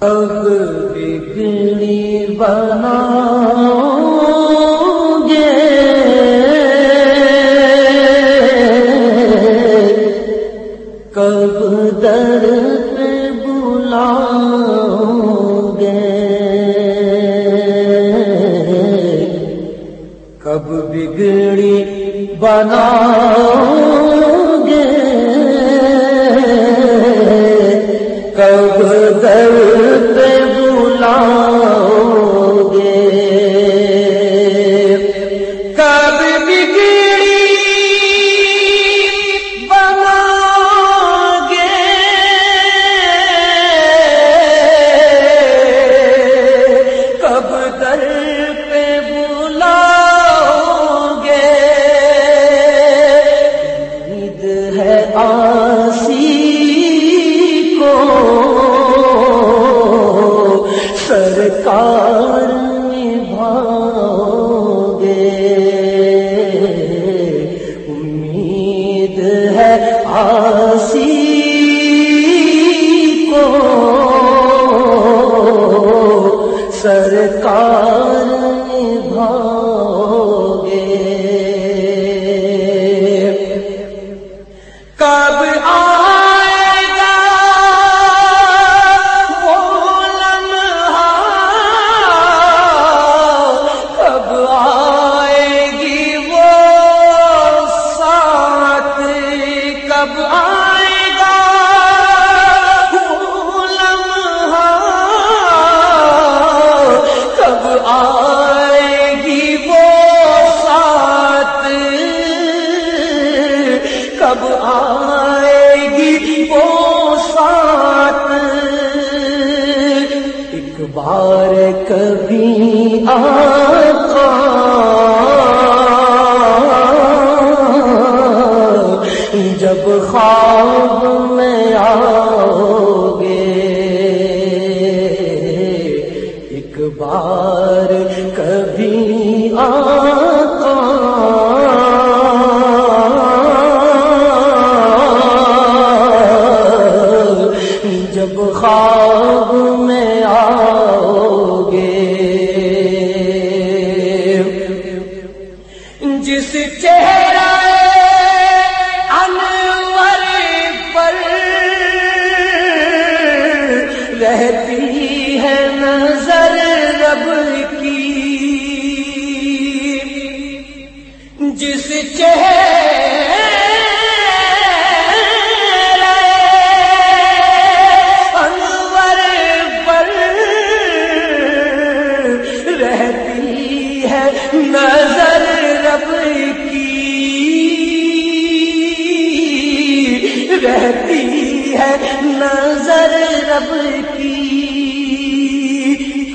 اب بگڑی بنا بار کبھی آ رہتی ہے نظر رب کی۔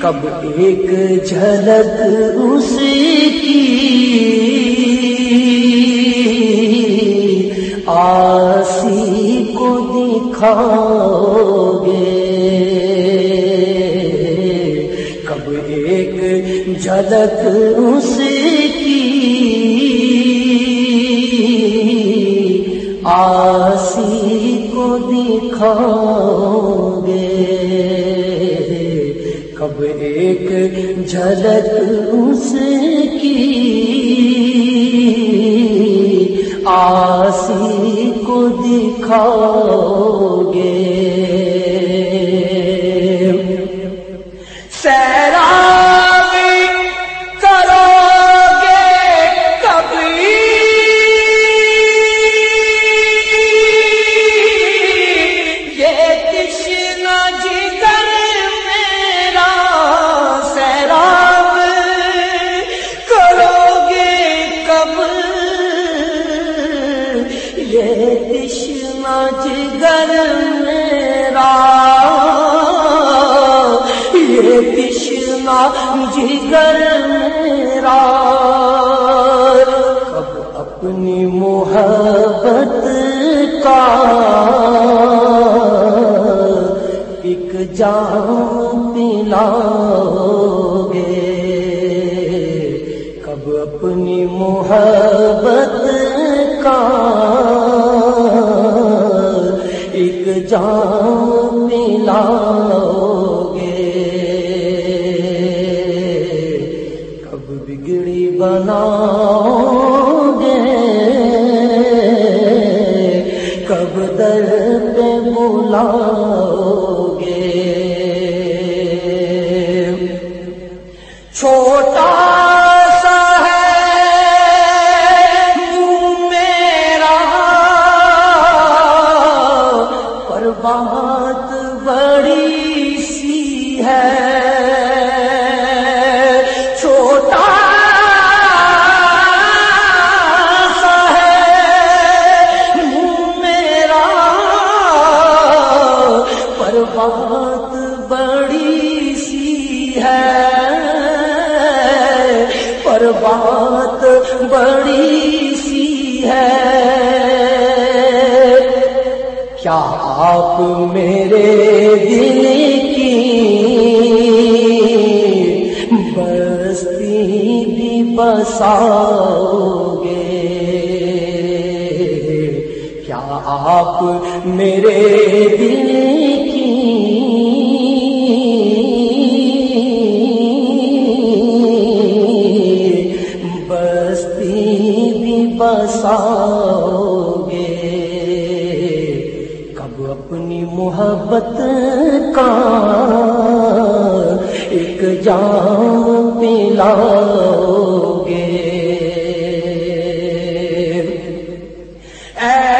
کب ایک جھلک اس کی۔ آسی کو دکھاؤ گے کب ایک جھلک اس کی۔ آس کھاؤ گے کب ایک جھلک اس کی آسی کو دکھاؤ گے چشمہ جگر میرا کب اپنی محبت کا ایک جام پلا گے۔ کب اپنی محبت بگڑی بنا گے کب در پہ بلاؤ گے چھوٹا ہے۔ کیا آپ میرے دل کی بستی بھی بساؤ گے؟ کیا آپ میرے دل بساؤ گے کب اپنی محبت کا ایک جام پلاؤ گے اے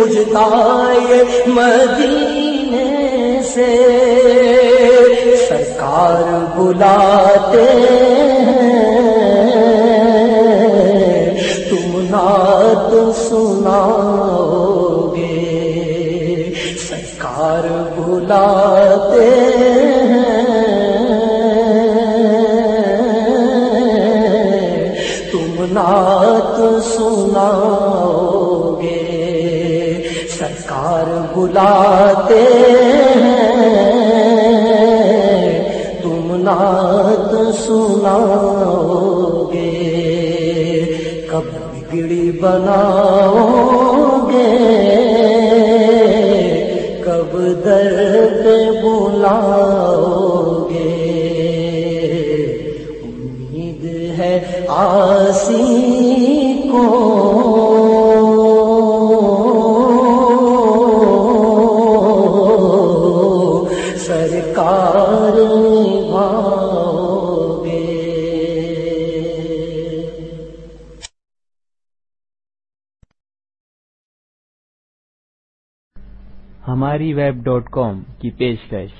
مجھ دائیں مدینے سے سرکار بلاتے ہیں۔ تم نعت سناؤ گے سرکار بلاتے ہیں۔ تم نعت سناؤ بلاتے ہیں۔ تم نعت سناؤ گے، کب بگڑی بناؤ گے، کب در پہ بلاؤ گے۔ امید ہے آسی کو سرکار نبھاؤ گے ہماری ویب ڈاٹ کام کی پیشکش۔